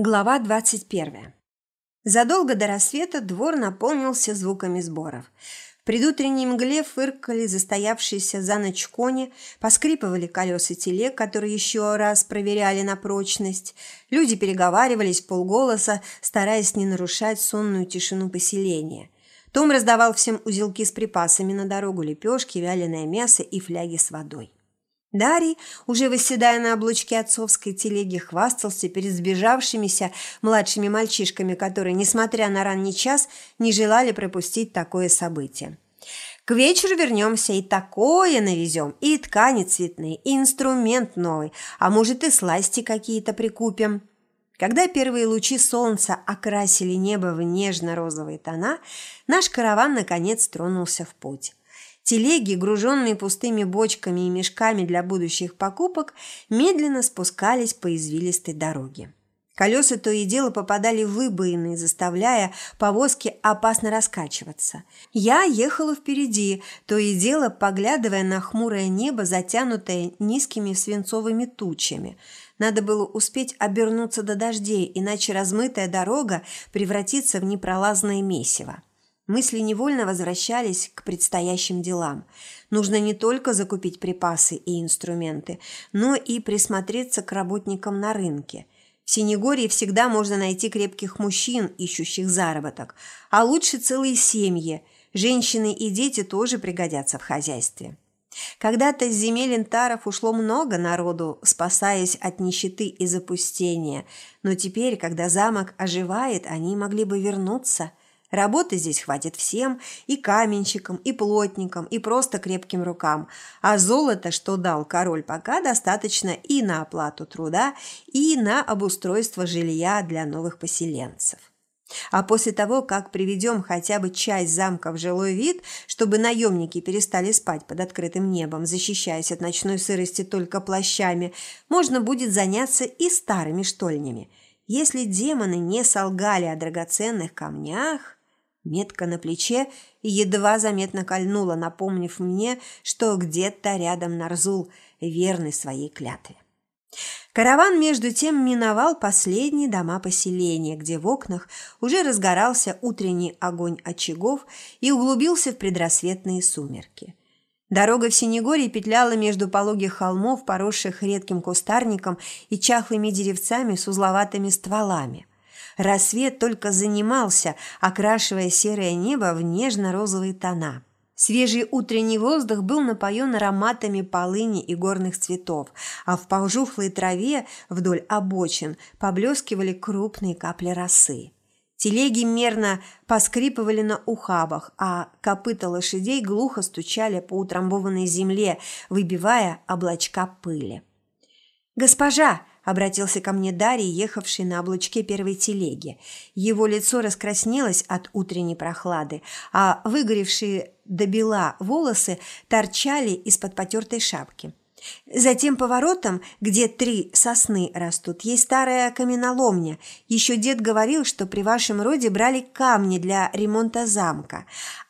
Глава 21. Задолго до рассвета двор наполнился звуками сборов. В предутренней мгле фыркали застоявшиеся за ночь кони, поскрипывали колеса телег, которые еще раз проверяли на прочность. Люди переговаривались полголоса, стараясь не нарушать сонную тишину поселения. Том раздавал всем узелки с припасами на дорогу, лепешки, вяленое мясо и фляги с водой. Дарий, уже восседая на облучке отцовской телеги, хвастался перед сбежавшимися младшими мальчишками, которые, несмотря на ранний час, не желали пропустить такое событие. К вечеру вернемся и такое навезем, и ткани цветные, и инструмент новый, а может и сласти какие-то прикупим. Когда первые лучи солнца окрасили небо в нежно-розовые тона, наш караван наконец тронулся в путь. Телеги, груженные пустыми бочками и мешками для будущих покупок, медленно спускались по извилистой дороге. Колеса то и дело попадали в выбоины, заставляя повозки опасно раскачиваться. Я ехала впереди, то и дело поглядывая на хмурое небо, затянутое низкими свинцовыми тучами. Надо было успеть обернуться до дождей, иначе размытая дорога превратится в непролазное месиво. Мысли невольно возвращались к предстоящим делам. Нужно не только закупить припасы и инструменты, но и присмотреться к работникам на рынке. В Синегории всегда можно найти крепких мужчин, ищущих заработок, а лучше целые семьи. Женщины и дети тоже пригодятся в хозяйстве. Когда-то с земель интаров ушло много народу, спасаясь от нищеты и запустения, но теперь, когда замок оживает, они могли бы вернуться – Работы здесь хватит всем, и каменщикам, и плотникам, и просто крепким рукам. А золото, что дал король, пока достаточно и на оплату труда, и на обустройство жилья для новых поселенцев. А после того, как приведем хотя бы часть замка в жилой вид, чтобы наемники перестали спать под открытым небом, защищаясь от ночной сырости только плащами, можно будет заняться и старыми штольнями. Если демоны не солгали о драгоценных камнях... Метка на плече едва заметно кольнула, напомнив мне, что где-то рядом Нарзул, верный своей клятве. Караван, между тем, миновал последние дома поселения, где в окнах уже разгорался утренний огонь очагов и углубился в предрассветные сумерки. Дорога в Синегорье петляла между пологих холмов, поросших редким кустарником и чахлыми деревцами с узловатыми стволами. Рассвет только занимался, окрашивая серое небо в нежно-розовые тона. Свежий утренний воздух был напоен ароматами полыни и горных цветов, а в пожухлой траве вдоль обочин поблескивали крупные капли росы. Телеги мерно поскрипывали на ухабах, а копыта лошадей глухо стучали по утрамбованной земле, выбивая облачка пыли. «Госпожа!» Обратился ко мне Дарий, ехавший на облучке первой телеги. Его лицо раскраснелось от утренней прохлады, а выгоревшие до бела волосы торчали из-под потертой шапки. Затем поворотом, где три сосны растут, есть старая каменоломня. Еще дед говорил, что при вашем роде брали камни для ремонта замка.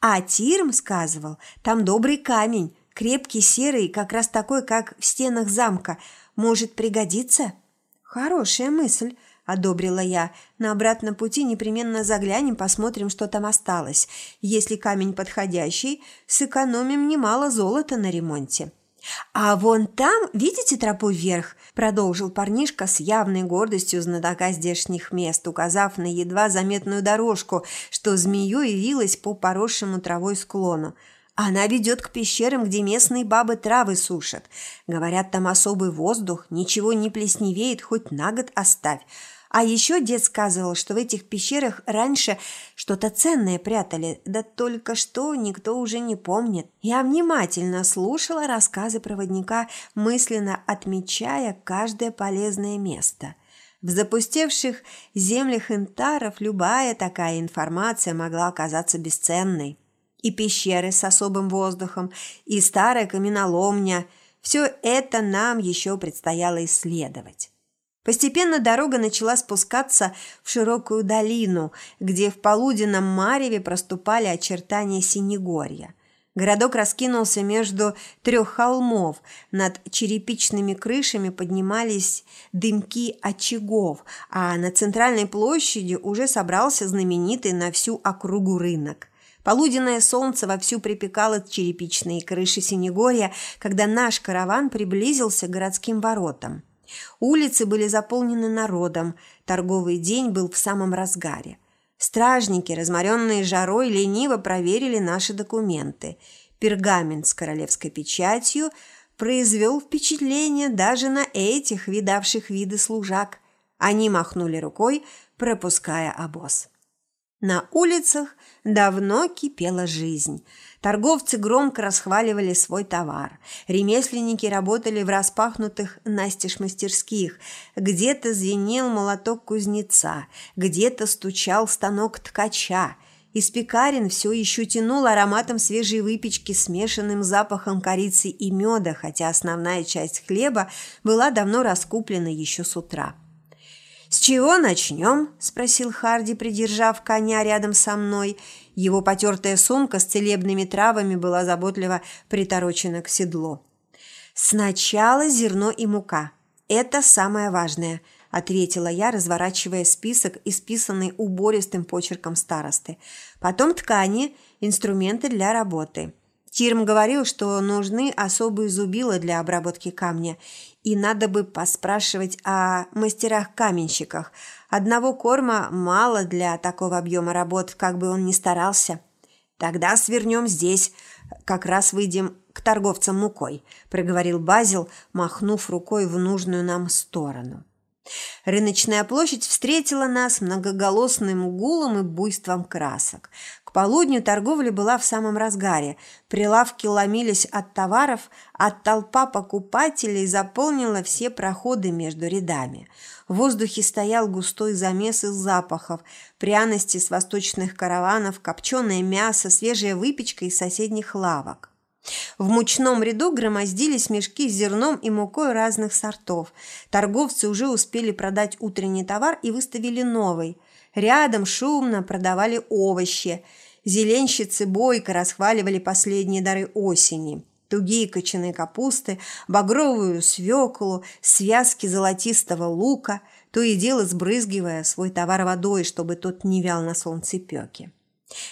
А Тирм сказывал, там добрый камень, крепкий, серый, как раз такой, как в стенах замка. Может пригодиться?» «Хорошая мысль», – одобрила я. «На обратном пути непременно заглянем, посмотрим, что там осталось. Если камень подходящий, сэкономим немало золота на ремонте». «А вон там, видите тропу вверх?» – продолжил парнишка с явной гордостью знатока здешних мест, указав на едва заметную дорожку, что змеей вилась по поросшему травой склону. Она ведет к пещерам, где местные бабы травы сушат. Говорят, там особый воздух, ничего не плесневеет, хоть на год оставь. А еще дед сказывал, что в этих пещерах раньше что-то ценное прятали, да только что никто уже не помнит. Я внимательно слушала рассказы проводника, мысленно отмечая каждое полезное место. В запустевших землях интаров любая такая информация могла оказаться бесценной и пещеры с особым воздухом, и старая каменоломня. Все это нам еще предстояло исследовать. Постепенно дорога начала спускаться в широкую долину, где в полуденном мареве проступали очертания Синегорья. Городок раскинулся между трех холмов. Над черепичными крышами поднимались дымки очагов, а на центральной площади уже собрался знаменитый на всю округу рынок. Полуденное солнце вовсю припекало черепичные крыши Синегорья, когда наш караван приблизился к городским воротам. Улицы были заполнены народом, торговый день был в самом разгаре. Стражники, разморенные жарой, лениво проверили наши документы. Пергамент с королевской печатью произвел впечатление даже на этих видавших виды служак. Они махнули рукой, пропуская обоз. На улицах давно кипела жизнь. Торговцы громко расхваливали свой товар. Ремесленники работали в распахнутых настежь мастерских. Где-то звенел молоток кузнеца, где-то стучал станок ткача. Из пекарен все еще тянул ароматом свежей выпечки, смешанным запахом корицы и меда, хотя основная часть хлеба была давно раскуплена еще с утра. «С чего начнем?» – спросил Харди, придержав коня рядом со мной. Его потертая сумка с целебными травами была заботливо приторочена к седлу. «Сначала зерно и мука. Это самое важное», – ответила я, разворачивая список, исписанный убористым почерком старосты. «Потом ткани, инструменты для работы». Тирм говорил, что нужны особые зубила для обработки камня, и надо бы поспрашивать о мастерах-каменщиках. Одного корма мало для такого объема работ, как бы он ни старался. Тогда свернем здесь, как раз выйдем к торговцам мукой», – проговорил Базил, махнув рукой в нужную нам сторону. Рыночная площадь встретила нас многоголосным гулом и буйством красок. К полудню торговля была в самом разгаре. Прилавки ломились от товаров, а толпа покупателей заполнила все проходы между рядами. В воздухе стоял густой замес из запахов, пряности с восточных караванов, копченое мясо, свежая выпечка из соседних лавок. В мучном ряду громоздились мешки с зерном и мукой разных сортов. Торговцы уже успели продать утренний товар и выставили новый. Рядом шумно продавали овощи. Зеленщицы бойко расхваливали последние дары осени. Тугие кочаны капусты, багровую свеклу, связки золотистого лука, то и дело сбрызгивая свой товар водой, чтобы тот не вял на солнцепеке.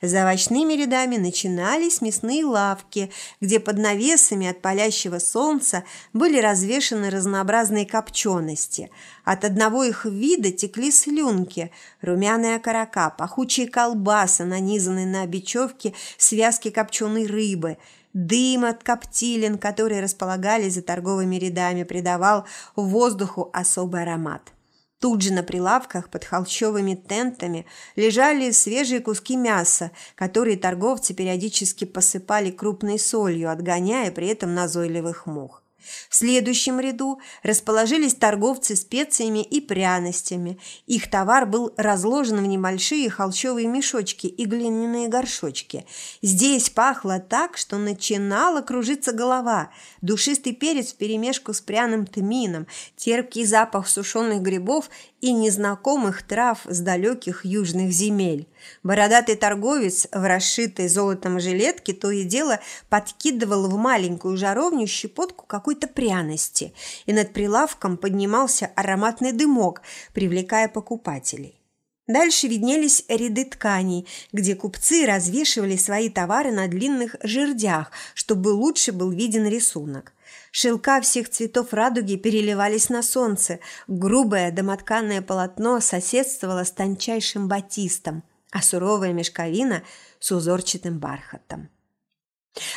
За овощными рядами начинались мясные лавки, где под навесами от палящего солнца были развешаны разнообразные копчености. От одного их вида текли слюнки, румяная карака, пахучие колбасы, нанизанные на бечевки связки копченой рыбы – Дым от коптилин, которые располагались за торговыми рядами, придавал воздуху особый аромат. Тут же на прилавках под холщовыми тентами лежали свежие куски мяса, которые торговцы периодически посыпали крупной солью, отгоняя при этом назойливых мух. В следующем ряду расположились торговцы специями и пряностями. Их товар был разложен в небольшие холщовые мешочки и глиняные горшочки. Здесь пахло так, что начинала кружиться голова. Душистый перец вперемешку с пряным тмином, терпкий запах сушеных грибов и незнакомых трав с далеких южных земель. Бородатый торговец в расшитой золотом жилетке то и дело подкидывал в маленькую жаровню щепотку какой-то пряности, и над прилавком поднимался ароматный дымок, привлекая покупателей. Дальше виднелись ряды тканей, где купцы развешивали свои товары на длинных жердях, чтобы лучше был виден рисунок. Шелка всех цветов радуги переливались на солнце. Грубое домотканное полотно соседствовало с тончайшим батистом, а суровая мешковина с узорчатым бархатом.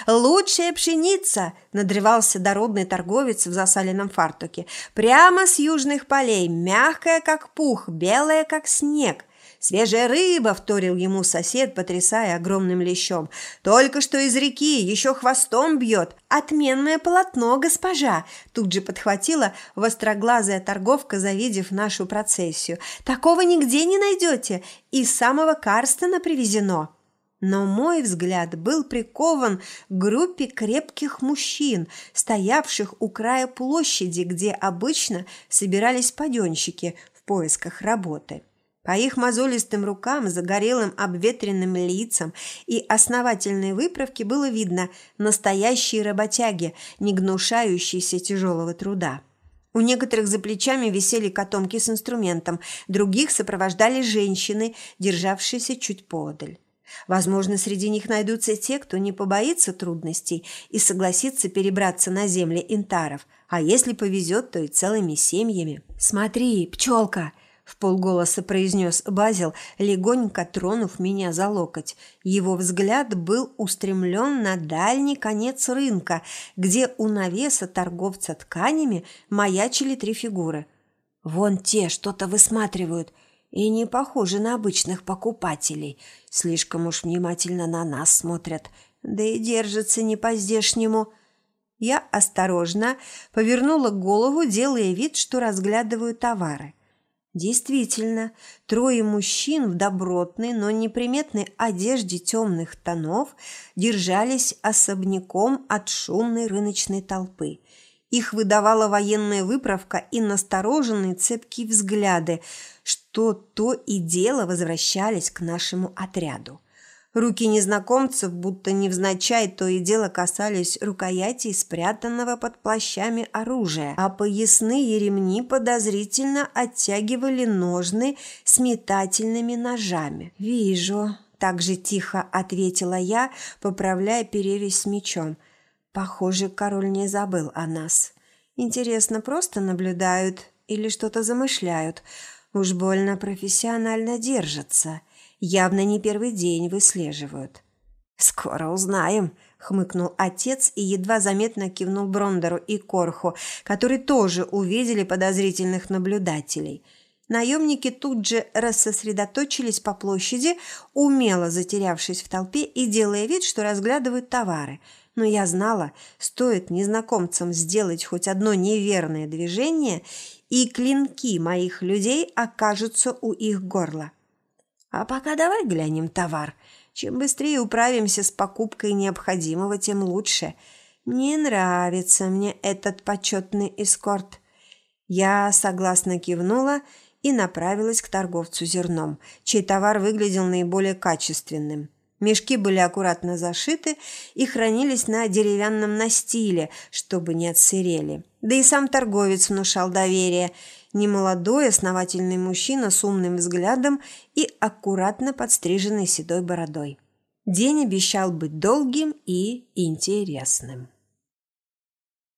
«Лучшая пшеница!» – надрывался дородный торговец в засаленном фартуке. «Прямо с южных полей, мягкая, как пух, белая, как снег. «Свежая рыба!» – вторил ему сосед, потрясая огромным лещом. «Только что из реки, еще хвостом бьет! Отменное полотно, госпожа!» Тут же подхватила востроглазая торговка, завидев нашу процессию. «Такого нигде не найдете! Из самого Карстена привезено!» Но мой взгляд был прикован к группе крепких мужчин, стоявших у края площади, где обычно собирались паденщики в поисках работы. По их мозолистым рукам, загорелым обветренным лицам и основательной выправке было видно настоящие работяги, не гнушающиеся тяжелого труда. У некоторых за плечами висели котомки с инструментом, других сопровождали женщины, державшиеся чуть подаль. Возможно, среди них найдутся те, кто не побоится трудностей и согласится перебраться на земли интаров, а если повезет, то и целыми семьями. «Смотри, пчелка!» В полголоса произнес Базил, легонько тронув меня за локоть. Его взгляд был устремлен на дальний конец рынка, где у навеса торговца тканями маячили три фигуры. «Вон те что-то высматривают и не похожи на обычных покупателей. Слишком уж внимательно на нас смотрят, да и держатся не по-здешнему». Я осторожно повернула голову, делая вид, что разглядываю товары – Действительно, трое мужчин в добротной, но неприметной одежде темных тонов держались особняком от шумной рыночной толпы. Их выдавала военная выправка и настороженные цепкие взгляды, что то и дело возвращались к нашему отряду. Руки незнакомцев, будто невзначай, то и дело касались рукоятей спрятанного под плащами оружия, а поясные ремни подозрительно оттягивали ножны с метательными ножами. «Вижу», – так же тихо ответила я, поправляя перевязь с мечом. «Похоже, король не забыл о нас. Интересно, просто наблюдают или что-то замышляют? Уж больно профессионально держатся» явно не первый день выслеживают. «Скоро узнаем», – хмыкнул отец и едва заметно кивнул Брондеру и Корху, которые тоже увидели подозрительных наблюдателей. Наемники тут же рассосредоточились по площади, умело затерявшись в толпе и делая вид, что разглядывают товары. Но я знала, стоит незнакомцам сделать хоть одно неверное движение, и клинки моих людей окажутся у их горла. А пока давай глянем товар. Чем быстрее управимся с покупкой необходимого, тем лучше. Не нравится мне этот почетный эскорт. Я согласно кивнула и направилась к торговцу зерном, чей товар выглядел наиболее качественным. Мешки были аккуратно зашиты и хранились на деревянном настиле, чтобы не отсырели. Да и сам торговец внушал доверие – немолодой основательный мужчина с умным взглядом и аккуратно подстриженной седой бородой. День обещал быть долгим и интересным.